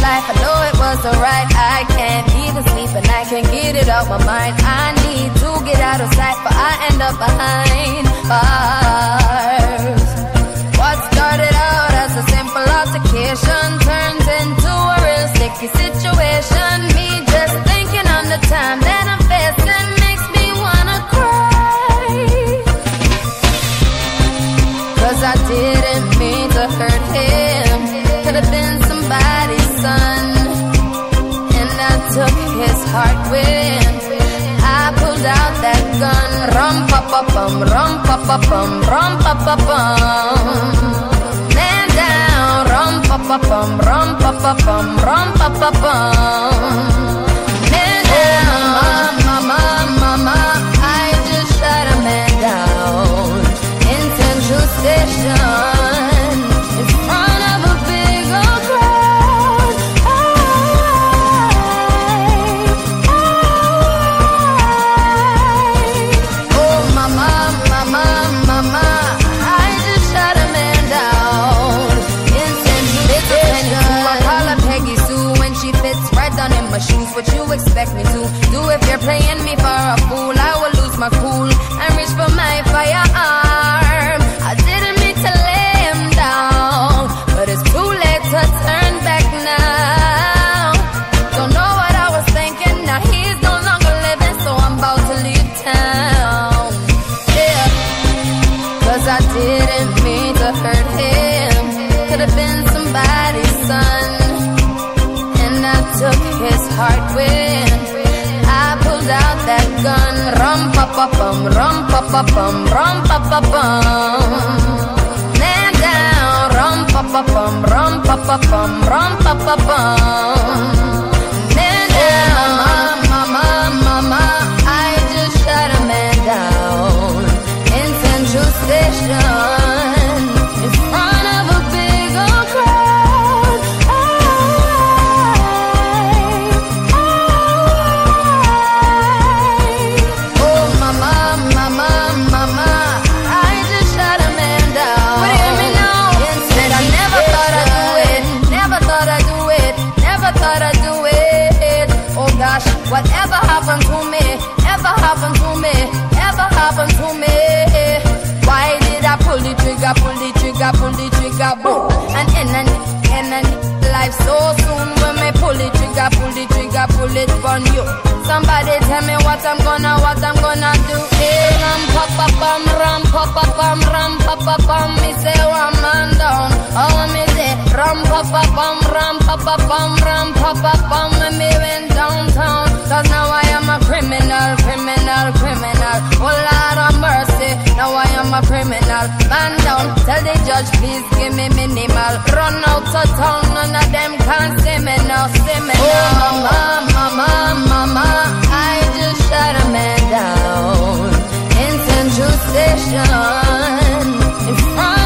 life, I know it was alright. I can't even sleep and I can't get it out my mind. I need to get out of sight, but I end up behind bars. What started out as a simple altercation turns into a real sticky situation. Me just thinking on the time that I'm facing makes me wanna cry. Cause I didn't mean to hurt him. Could have been somebody's son. And I took his heart with. I pulled out that gun. Rum pa pa bum, rum pa pa bum, rum pa pa bum. Man down, rum pa pa bum, rum pa pa bum, rum pa pa bum. My cool and reach for my firearm. I didn't mean to lay him down, but it's too late to turn back now. Don't know what I was thinking. Now he's no longer living, so I'm about to leave town. Yeah. Cause I didn't mean to hurt him. Could have been somebody's son. And I took his heart with. Pa pa bum, rum pa pa bum, rum pa pa bum. Man down, rum pa pa bum, rum pa pa bum, rum pa pa bum. Gosh, whatever happened to me, ever happened to me, ever happened to me. Why did I pull the trigger, pull the trigger, pull the trigger, boom, and in and in and life so soon when me pull the trigger, pull the trigger, pull it on you. Somebody tell me what I'm gonna, what I'm gonna do. Hey, ram pa pa bum, ram pa pa bum, ram pa pa bum. pa pa bum ram, pa pa bum rum, pa pa bum when me went downtown. Cause now I am a criminal, criminal, criminal. Oh Lord of mercy, now I am a criminal. Man down, tell the judge, please give me minimal. Run out of town, none of them can't see me now, see me oh, now. Oh mama, mama, mama, I just shot a man down in Central Station. In front